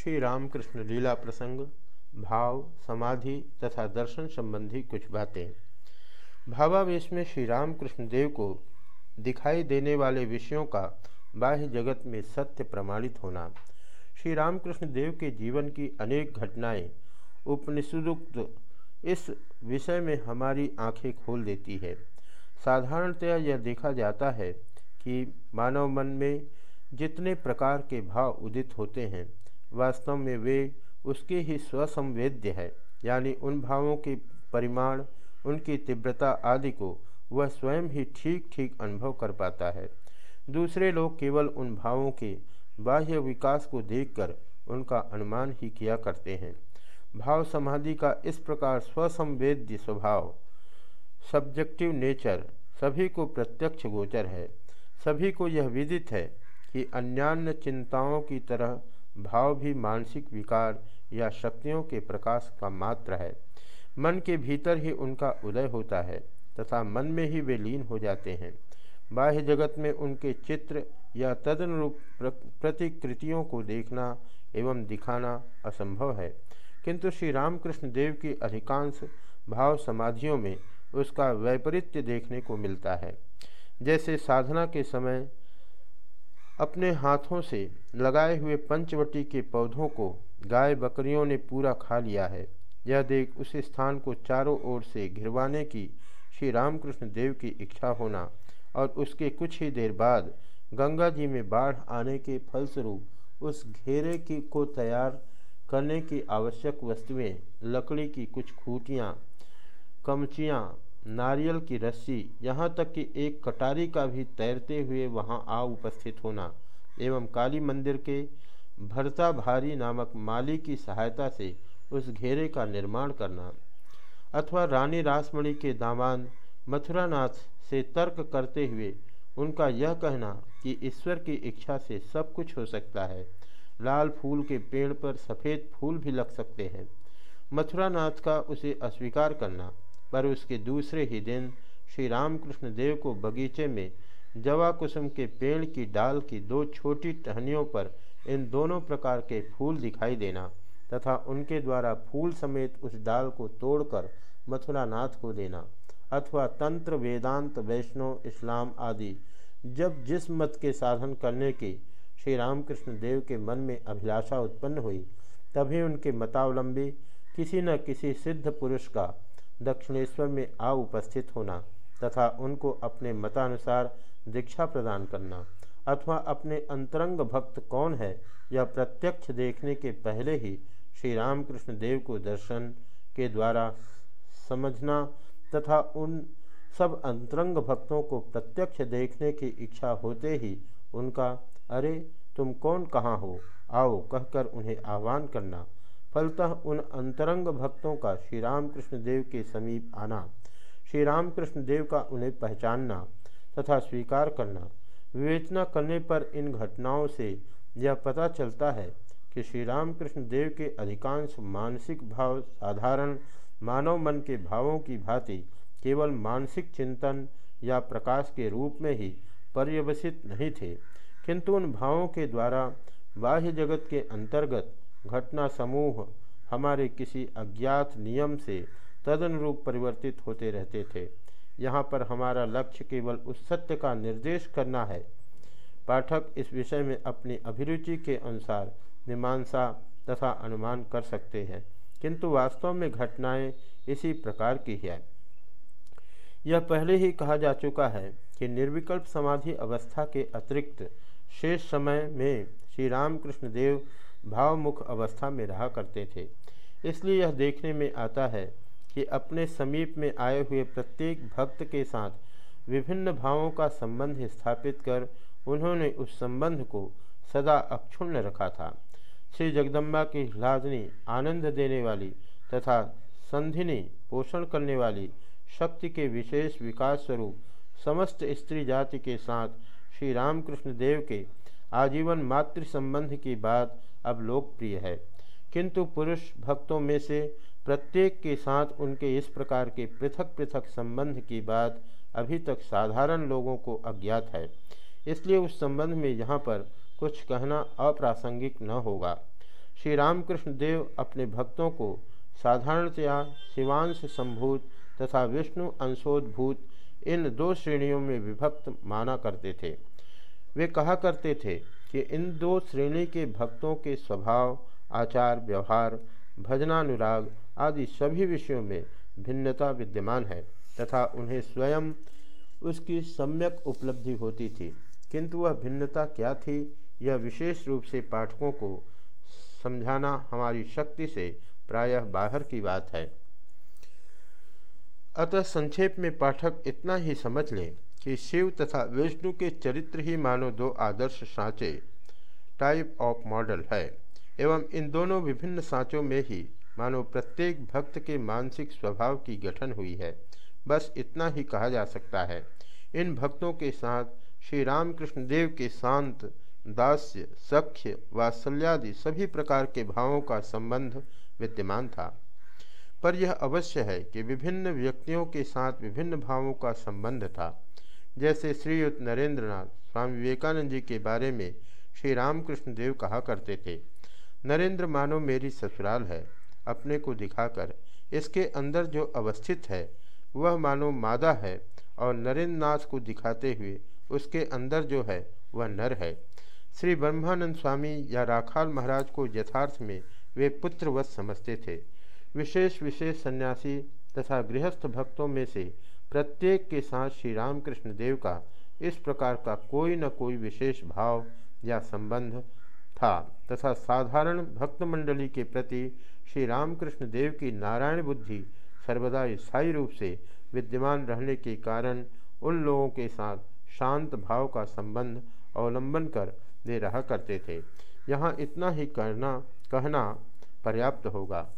श्री रामकृष्ण लीला प्रसंग, भाव, समाधि तथा दर्शन संबंधी कुछ बातें। भावावेश में श्री रामकृष्ण देव को दिखाई देने वाले विषयों का बाह्य जगत में सत्य प्रमाणित होना, श्री रामकृष्ण देव के जीवन की अनेक घटनाएँ, उपनिषदुक्त, इस विषय में हमारी आँखें खोल देती है। साधारणतया यह देखा जाता है कि मानव मन में जितने प्रकार के भाव उदित होते हैं वास्तव में वे उसके ही स्वसंवेद्य है, यानी उन भावों के परिमाण, उनकी तीव्रता आदि को वह स्वयं ही ठीक ठीक अनुभव कर पाता है। दूसरे लोग केवल उन भावों के बाह्य विकास को देखकर उनका अनुमान ही किया करते हैं। भाव समाधि का इस प्रकार स्वसंवेद्य स्वभाव सब्जेक्टिव नेचर सभी को प्रत्यक्ष गोचर है। सभी को यह विदित है कि अन्यान्य चिंताओं की तरह भाव भी मानसिक विकार या शक्तियों के प्रकाश का मात्र है। मन के भीतर ही उनका उदय होता है तथा मन में ही वे लीन हो जाते हैं। बाह्य जगत में उनके चित्र या तदनुरूप प्रतिकृतियों को देखना एवं दिखाना असंभव है। किंतु श्री रामकृष्ण देव की अधिकांश भाव समाधियों में उसका वैपरीत्य देखने को मिलता है। जैसे साधना के समय अपने हाथों से लगाए हुए पंचवटी के पौधों को गाय बकरियों ने पूरा खा लिया है। यह देख उस स्थान को चारों ओर से घिरवाने की श्री रामकृष्ण देव की इच्छा होना और उसके कुछ ही देर बाद गंगा जी में बाढ़ आने के फलस्वरूप उस घेरे की को तैयार करने की आवश्यक वस्तुएँ, लकड़ी की कुछ खूटियाँ, कमचियाँ नारियल की रस्सी, यहाँ तक कि एक कटारी का भी तैरते हुए वहाँ आ उपस्थित होना एवं काली मंदिर के भरता भारी नामक माली की सहायता से उस घेरे का निर्माण करना अथवा रानी रासमणि के दामाद मथुरानाथ से तर्क करते हुए उनका यह कहना कि ईश्वर की इच्छा से सब कुछ हो सकता है। लाल फूल के पेड़ पर सफ़ेद फूल भी लग सकते हैं। मथुरानाथ का उसे अस्वीकार करना पर उसके दूसरे ही दिन श्री रामकृष्ण देव को बगीचे में जवा कुसुम के पेड़ की डाल की दो छोटी टहनियों पर इन दोनों प्रकार के फूल दिखाई देना तथा उनके द्वारा फूल समेत उस डाल को तोड़कर मथुरानाथ को देना अथवा तंत्र, वेदांत वैष्णव इस्लाम आदि जब जिस मत के साधन करने की श्री रामकृष्ण देव के मन में अभिलाषा उत्पन्न हुई, तभी उनके मतावलंबी किसी न किसी सिद्ध पुरुष का दक्षिणेश्वर में आ उपस्थित होना तथा उनको अपने मतानुसार दीक्षा प्रदान करना, अथवा अपने अंतरंग भक्त कौन है, यह प्रत्यक्ष देखने के पहले ही श्री रामकृष्ण देव को दर्शन के द्वारा समझना तथा उन सब अंतरंग भक्तों को प्रत्यक्ष देखने की इच्छा होते ही उनका, अरे, तुम कौन कहाँ हो? आओ, कहकर उन्हें आह्वान करना। फलतः उन अंतरंग भक्तों का श्री रामकृष्ण देव के समीप आना श्री रामकृष्ण देव का उन्हें पहचानना तथा स्वीकार करना। विवेचना करने पर इन घटनाओं से यह पता चलता है कि श्री रामकृष्ण देव के अधिकांश मानसिक भाव साधारण मानव मन के भावों की भांति केवल मानसिक चिंतन या प्रकाश के रूप में ही पर्यवसित नहीं थे, किंतु उन भावों के द्वारा बाह्य जगत के अंतर्गत घटना समूह हमारे किसी अज्ञात नियम से तदनुरूप परिवर्तित होते रहते थे। यहाँ पर हमारा लक्ष्य केवल उस सत्य का निर्देश करना है। पाठक इस विषय में अपनी अभिरुचि के अनुसार मीमांसा तथा अनुमान कर सकते हैं, किंतु वास्तव में घटनाएँ इसी प्रकार की है। यह पहले ही कहा जा चुका है कि निर्विकल्प समाधि अवस्था के अतिरिक्त शेष समय में श्री रामकृष्ण देव भावमुख अवस्था में रहा करते थे। इसलिए यह देखने में आता है कि अपने समीप में आए हुए प्रत्येक भक्त के साथ विभिन्न भावों का संबंध स्थापित कर उन्होंने उस संबंध को सदा अक्षुण्ण रखा था। श्री जगदम्बा की ह्लादनी आनंद देने वाली तथा संधिनी पोषण करने वाली शक्ति के विशेष विकास स्वरूप समस्त स्त्री जाति के साथ श्री रामकृष्ण देव के आजीवन मातृ संबंध की बात अब लोकप्रिय है। किंतु पुरुष भक्तों में से प्रत्येक के साथ उनके इस प्रकार के पृथक पृथक संबंध की बात अभी तक साधारण लोगों को अज्ञात है। इसलिए उस संबंध में यहाँ पर कुछ कहना अप्रासंगिक न होगा। श्री रामकृष्ण देव अपने भक्तों को साधारणतया शिवांश संभूत तथा विष्णु अंशोद्भूत इन दो श्रेणियों में विभक्त माना करते थे। वे कहा करते थे कि इन दो श्रेणी के भक्तों के स्वभाव, आचार, व्यवहार, भजनानुराग आदि सभी विषयों में भिन्नता विद्यमान है तथा उन्हें स्वयं उसकी सम्यक उपलब्धि होती थी। किंतु वह भिन्नता क्या थी, यह विशेष रूप से पाठकों को समझाना हमारी शक्ति से प्रायः बाहर की बात है। अतः संक्षेप में पाठक इतना ही समझ लें। कि शिव तथा विष्णु के चरित्र ही मानो दो आदर्श सांचे टाइप ऑफ़ मॉडल है। एवं इन दोनों विभिन्न सांचों में ही मानो प्रत्येक भक्त के मानसिक स्वभाव की गठन हुई है। बस इतना ही कहा जा सकता है। इन भक्तों के साथ श्री रामकृष्ण देव के शांत, दास्य, सख्य, वात्सल्यादि सभी प्रकार के भावों का संबंध विद्यमान था। पर यह अवश्य है कि विभिन्न व्यक्तियों के साथ विभिन्न भावों का संबंध था। जैसे श्रीयुक्त नरेंद्रनाथ स्वामी विवेकानंद जी के बारे में श्री रामकृष्ण देव कहा करते थे, नरेंद्र, मानो मेरी ससुराल है। अपने को दिखाकर इसके अंदर जो अवस्थित है, वह मानो मादा है और नरेंद्र नाथ को दिखाते हुए उसके अंदर जो है, वह नर है। श्री ब्रह्मानंद स्वामी या राखाल महाराज को यथार्थ में वे पुत्रवत समझते थे। विशेष विशेष सन्यासी तथा गृहस्थ भक्तों में से प्रत्येक के साथ श्री रामकृष्ण देव का इस प्रकार का कोई न कोई विशेष भाव या संबंध था, तथा साधारण भक्त मंडली के प्रति श्री रामकृष्ण देव की नारायण बुद्धि सर्वदा स्थायी रूप से विद्यमान रहने के कारण उन लोगों के साथ शांत भाव का संबंध अवलंबन कर दे रहा करते थे। यहाँ इतना ही करना कहना पर्याप्त होगा।